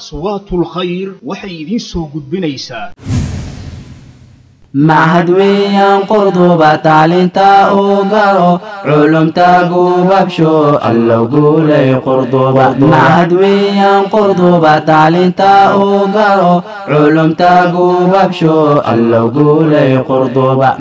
aswaatul khayr waxay idiin soo gudbinaysaa maxad weeyaan qorduba taalinta u garo culumta gubabsho allow guulay qordubaad weeyaan taalinta u garo culumta gubabsho allow guulay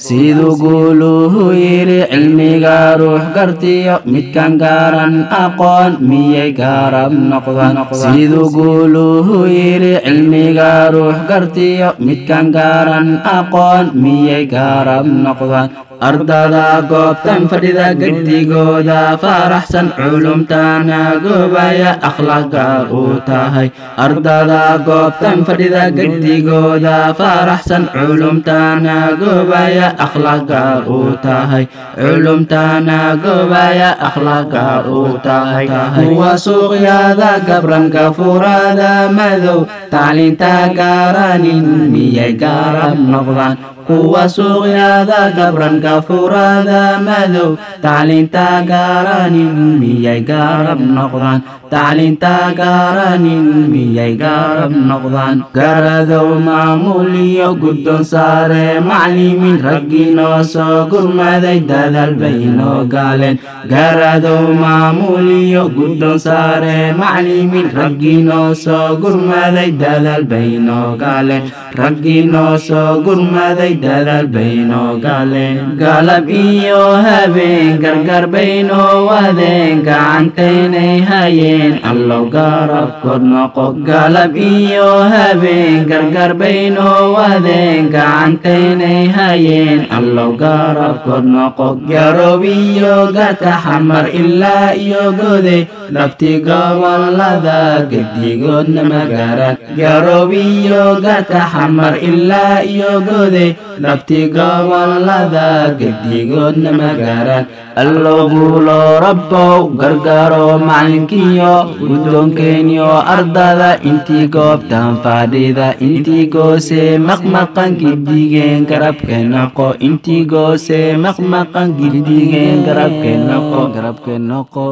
siduu guuluhu yidhi cilmiga ruux gartiyo midkan gaaran aqoon miyay gaarab noqdasiduu guuluhu yidhi cilmiga ruux gartiyo midkan gaaran aqoon miyay gaarab noqdaan ardada goobtan fadhida gedigooda faraxsan culumtana goobaya akhlaaq gaar tahay ardada goobtan fadhida gedigooda faraxsan culumtana goobaya akhlaaq gaar u tahay culumtana goobaya akhlaaq gaar u tahay kuwa suuqyada gabranka furada madow tacliinta gaaranin miyay gaarab noqdaan kuwa suuqyada gabranka furada madow tacliinta gaaranin miyay gaarab noqdaan tacliinta gaaranin miyay gaarab noqdaan garadow maamul iyo guddoon saare maclimiin raggii noo soo gurmaday dadaal bay noo gaaleen garadow maamul iyo guddoon saare maclimiin raggii noo soo gurmaday dadaal bay noo gaaleen raggii soo gurmaday dadaal bay noo gaaleen galab iyo habeen gargar bay noo wadeen gacantaynay hayeen allow garabkood noqo galab iyo habeen gargar bay noo wadeen gacantaynay hayeen allow garabkood noqo garoob iyo gata xamar ilaa iyo gode labti gobollada gedigoodna magaran garoob iyo gata xamar ilaa iyo gode naftiga wallada gedigoodna magaaraan allowguulo rabbow gargaaro macalinkiyo guddoonkeenyo ardada intii goobtan faadhida intii goose maqmaqan gidigeen garabke noqo intii goose maqmaqan gidigeen garabke noqo garabke noqo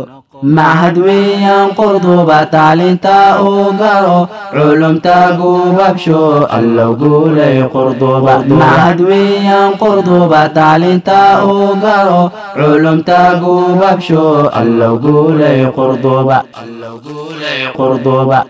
قرضوبة تعلينتا وقارو علومتا قوبابشو الله قولي قرضوبة معهد ويان قرضوبة تعلينتا وقارو علومتا قوبابشو الله قولي قرضوبة الله قولي قرضوبة